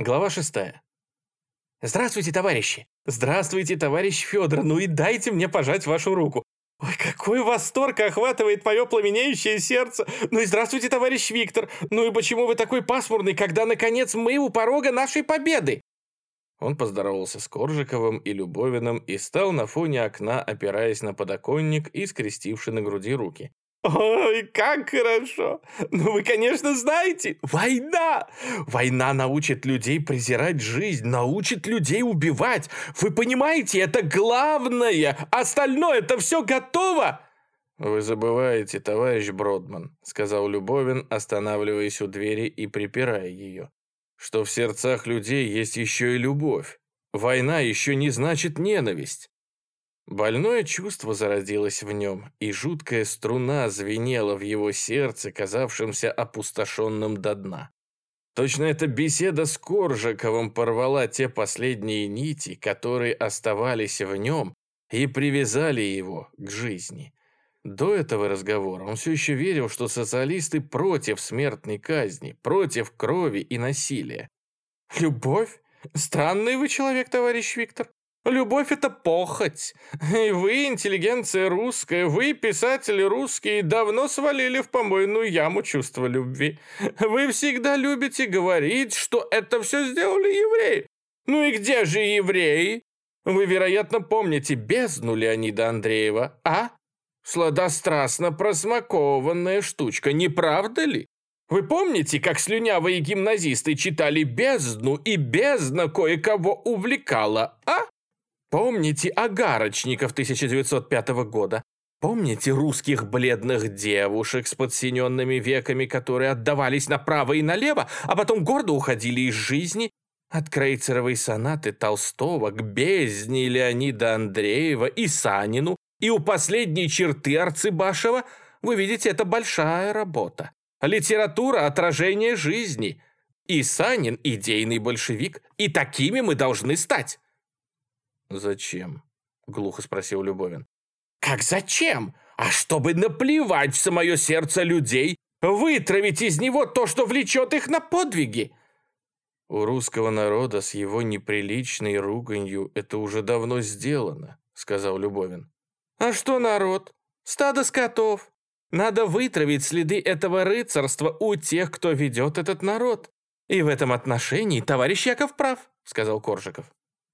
Глава шестая. «Здравствуйте, товарищи! Здравствуйте, товарищ Федор! Ну и дайте мне пожать вашу руку! Ой, какой восторг охватывает мое пламенеющее сердце! Ну и здравствуйте, товарищ Виктор! Ну и почему вы такой пасмурный, когда, наконец, мы у порога нашей победы?» Он поздоровался с Коржиковым и Любовиным и стал на фоне окна, опираясь на подоконник и скрестивши на груди руки. Ой, как хорошо! Ну вы, конечно, знаете, война! Война научит людей презирать жизнь, научит людей убивать. Вы понимаете, это главное! Остальное это все готово! «Вы забываете, товарищ Бродман», — сказал Любовин, останавливаясь у двери и припирая ее, «что в сердцах людей есть еще и любовь. Война еще не значит ненависть. Больное чувство зародилось в нем, и жуткая струна звенела в его сердце, казавшемся опустошенным до дна. Точно эта беседа с Коржиковым порвала те последние нити, которые оставались в нем и привязали его к жизни. До этого разговора он все еще верил, что социалисты против смертной казни, против крови и насилия. «Любовь? Странный вы человек, товарищ Виктор. Любовь — это похоть. И вы, интеллигенция русская, вы, писатели русские, давно свалили в помойную яму чувства любви. Вы всегда любите говорить, что это все сделали евреи. Ну и где же евреи? Вы, вероятно, помните бездну Леонида Андреева, а? Сладострастно просмакованная штучка, не правда ли? Вы помните, как слюнявые гимназисты читали бездну, и бездна кое-кого увлекала, а? Помните огарочников 1905 года? Помните русских бледных девушек с подсиненными веками, которые отдавались направо и налево, а потом гордо уходили из жизни? От крейцеровой сонаты Толстого к бездне Леонида Андреева и Санину, и у последней черты Арцыбашева вы видите, это большая работа. Литература – отражение жизни. И Санин – идейный большевик, и такими мы должны стать. «Зачем?» — глухо спросил Любовин. «Как зачем? А чтобы наплевать в самое сердце людей, вытравить из него то, что влечет их на подвиги!» «У русского народа с его неприличной руганью это уже давно сделано», — сказал Любовин. «А что народ? Стадо скотов. Надо вытравить следы этого рыцарства у тех, кто ведет этот народ. И в этом отношении товарищ Яков прав», — сказал Коржиков.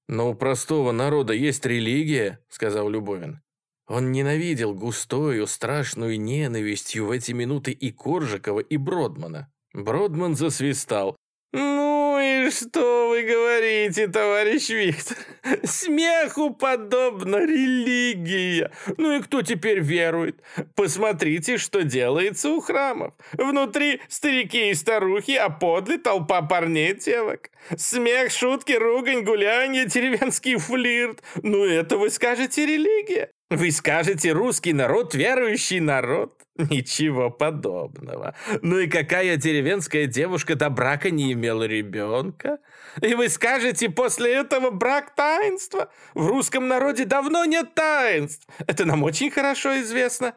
«Но у простого народа есть религия», — сказал Любовин. Он ненавидел густою, страшную ненавистью в эти минуты и Коржикова, и Бродмана. Бродман засвистал. «Ну и что вы говорите, товарищ Виктор? Смеху подобна религия. Ну и кто теперь верует? Посмотрите, что делается у храмов. Внутри старики и старухи, а подле толпа парней девок. Смех, шутки, ругань, гулянье, деревенский флирт. Ну это вы скажете религия? Вы скажете русский народ, верующий народ? Ничего подобного. Ну и какая деревенская девушка до брака не имела ребенка? И вы скажете после этого брак таинства? В русском народе давно нет таинств. Это нам очень хорошо известно.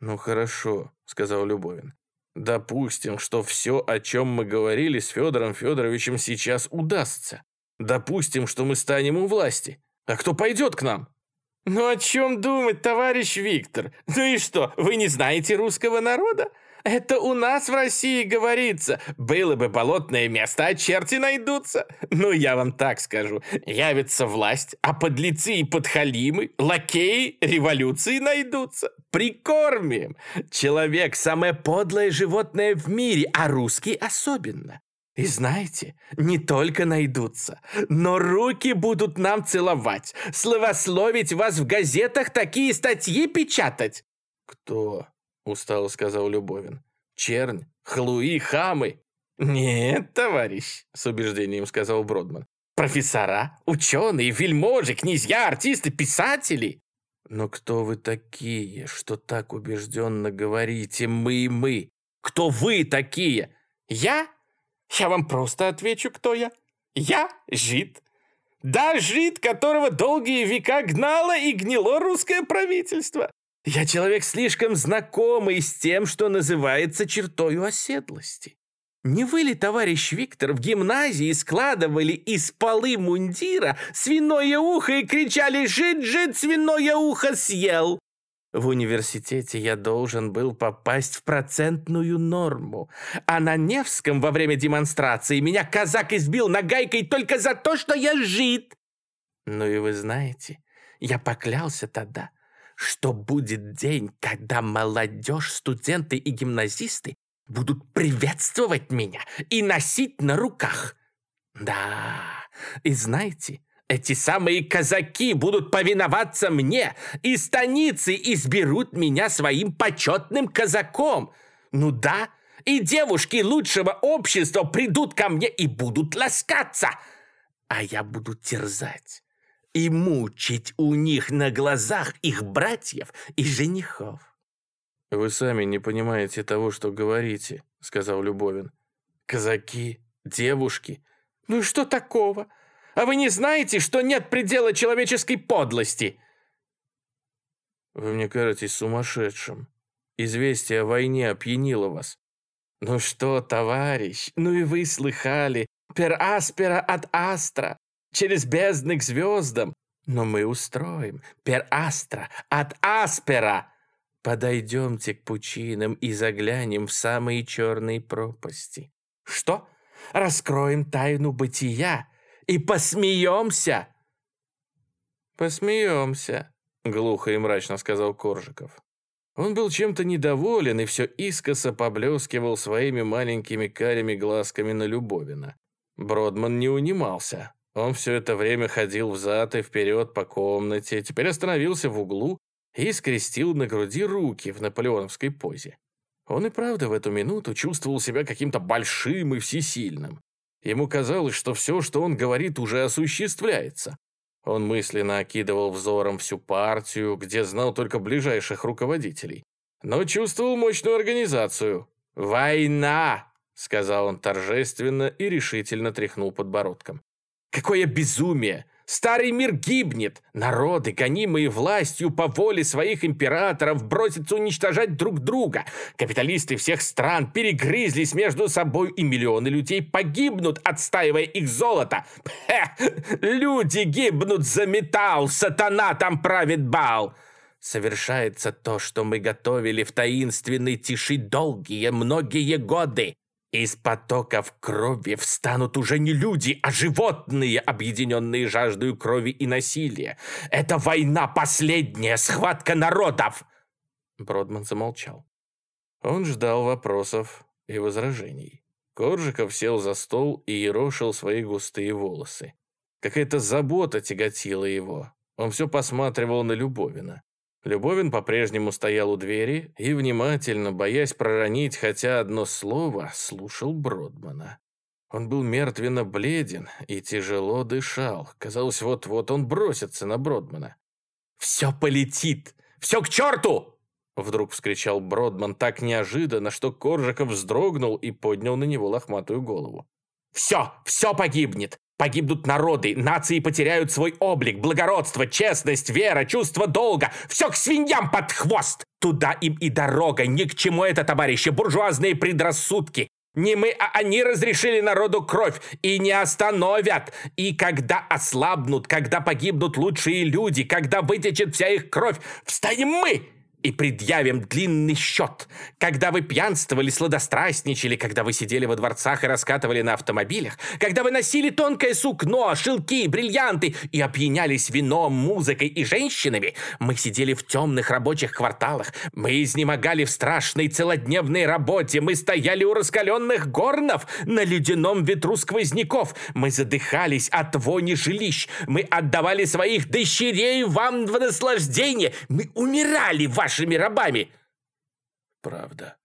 Ну хорошо, сказал Любовин. Допустим, что все, о чем мы говорили с Федором Федоровичем, сейчас удастся. Допустим, что мы станем у власти. А кто пойдет к нам? «Ну о чем думать, товарищ Виктор? Ну и что, вы не знаете русского народа? Это у нас в России говорится. Было бы болотное место, а черти найдутся. Ну, я вам так скажу. Явится власть, а подлецы и подхалимы, лакеи, революции найдутся. Прикормим. Человек – самое подлое животное в мире, а русский особенно. И знаете, не только найдутся, но руки будут нам целовать, словословить вас в газетах, такие статьи печатать. Кто? Устало сказал Любовин. Чернь, хлуи, хамы. Нет, товарищ, с убеждением сказал Бродман. Профессора, ученые, вельможи, князья, артисты, писатели. Но кто вы такие, что так убежденно говорите «мы» и «мы»? Кто вы такие? Я? Я вам просто отвечу, кто я. Я жид. Да, жид, которого долгие века гнало и гнило русское правительство. Я человек слишком знакомый с тем, что называется чертою оседлости. Не вы ли, товарищ Виктор, в гимназии складывали из полы мундира свиное ухо и кричали «Жид-жид, свиное ухо съел!» В университете я должен был попасть в процентную норму. А на Невском во время демонстрации меня казак избил нагайкой только за то, что я жид. Ну и вы знаете, я поклялся тогда, что будет день, когда молодежь, студенты и гимназисты будут приветствовать меня и носить на руках. Да, и знаете, эти самые казаки будут повиноваться мне, и станицы изберут меня своим почетным казаком. Ну да, и девушки лучшего общества придут ко мне и будут ласкаться, а я буду терзать и мучить у них на глазах их братьев и женихов. «Вы сами не понимаете того, что говорите», — сказал Любовин. «Казаки, девушки. Ну и что такого? А вы не знаете, что нет предела человеческой подлости?» «Вы мне кажетесь сумасшедшим. Известие о войне опьянило вас». «Ну что, товарищ, ну и вы слыхали. Пер аспера от астра. Через бездны к звездам. Но мы устроим. Пер астра от аспера Подойдемте к пучинам и заглянем в самые черные пропасти. Что? Раскроем тайну бытия и посмеемся? Посмеемся, глухо и мрачно сказал Коржиков. Он был чем-то недоволен и все искоса поблескивал своими маленькими карими глазками на Любовина. Бродман не унимался. Он все это время ходил взад и вперед по комнате, теперь остановился в углу и скрестил на груди руки в наполеоновской позе. Он и правда в эту минуту чувствовал себя каким-то большим и всесильным. Ему казалось, что все, что он говорит, уже осуществляется. Он мысленно окидывал взором всю партию, где знал только ближайших руководителей. Но чувствовал мощную организацию. «Война!» — сказал он торжественно и решительно тряхнул подбородком. «Какое безумие! Старый мир гибнет. Народы, гонимые властью по воле своих императоров, бросятся уничтожать друг друга. Капиталисты всех стран перегрызлись между собой, и миллионы людей погибнут, отстаивая их золото. Пхе, люди гибнут за металл, сатана там правит бал. Совершается то, что мы готовили в таинственной тиши долгие, многие годы. Из потоков крови встанут уже не люди, а животные, объединенные жаждой крови и насилия. Это война последняя, схватка народов!» Бродман замолчал. Он ждал вопросов и возражений. Коржиков сел за стол и ерошил свои густые волосы. Какая-то забота тяготила его. Он все посматривал на Любовина. Любовин по-прежнему стоял у двери и, внимательно, боясь проронить хотя одно слово, слушал Бродмана. Он был мертвенно бледен и тяжело дышал. Казалось, вот-вот он бросится на Бродмана. «Все полетит! Все к черту!» Вдруг вскричал Бродман так неожиданно, что Коржиков вздрогнул и поднял на него лохматую голову. «Все, все погибнет! Погибнут народы, нации потеряют свой облик, благородство, честность, вера, чувство долга. Все к свиньям под хвост. Туда им и дорога. Ни к чему это, товарищи, буржуазные предрассудки. Не мы, а они разрешили народу кровь и не остановят. И когда ослабнут, когда погибнут лучшие люди, когда вытечет вся их кровь, встанем мы и предъявим длинный счет. Когда вы пьянствовали, сладострастничали, когда вы сидели во дворцах и раскатывали на автомобилях, когда вы носили тонкое сукно, шелки, бриллианты и опьянялись вином, музыкой и женщинами, мы сидели в темных рабочих кварталах, мы изнемогали в страшной целодневной работе, мы стояли у раскаленных горнов на ледяном ветру сквозняков, мы задыхались от вони жилищ, мы отдавали своих дочерей вам в наслаждение, мы умирали в вашими рабами!» «Правда,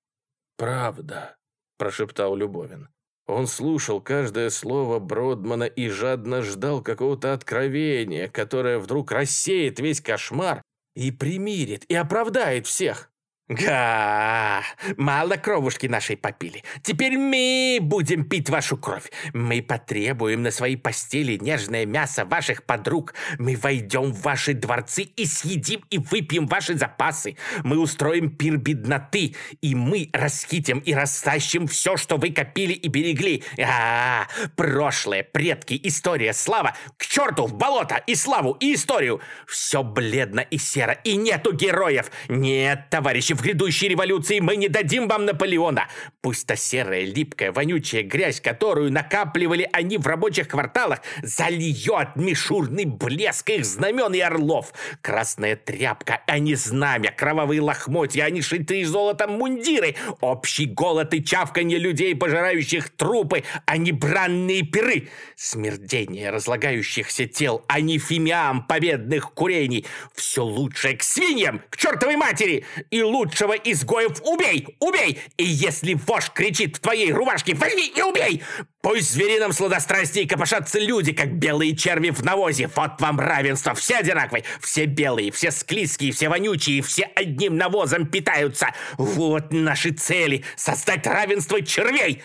правда», — прошептал Любовин. Он слушал каждое слово Бродмана и жадно ждал какого-то откровения, которое вдруг рассеет весь кошмар и примирит, и оправдает всех. Га, мало кровушки нашей попили. Теперь мы будем пить вашу кровь. Мы потребуем на своей постели нежное мясо ваших подруг. Мы войдем в ваши дворцы и съедим и выпьем ваши запасы. Мы устроим пир бедноты, и мы расхитим и растащим все, что вы копили и берегли. А, прошлое, предки, история, слава. К черту в болото и славу, и историю. Все бледно и серо, и нету героев. Нет, товарищи, в грядущей революции мы не дадим вам Наполеона. Пусть та серая, липкая, вонючая грязь, которую накапливали они в рабочих кварталах, зальет мишурный блеск их знамен и орлов. Красная тряпка, а не знамя, кровавые лохмотья, а не шитые золотом мундиры, общий голод и чавканье людей, пожирающих трупы, а не бранные пиры, смердение разлагающихся тел, а не фимиам победных курений. Все лучшее к свиньям, к чертовой матери, и лучше лучшего изгоев убей! Убей! И если вождь кричит в твоей рубашке «Возьми и убей!» Пусть в зверином сладострастии копошатся люди, как белые черви в навозе. Вот вам равенство, все одинаковые. Все белые, все склизкие, все вонючие, все одним навозом питаются. Вот наши цели — создать равенство червей!»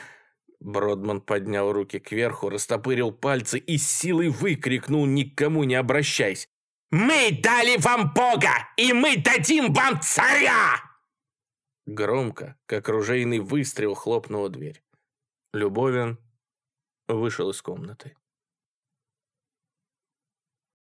Бродман поднял руки кверху, растопырил пальцы и с силой выкрикнул, никому не обращаясь. «Мы дали вам Бога, и мы дадим вам царя!» Громко, как ружейный выстрел, хлопнула дверь. Любовин вышел из комнаты.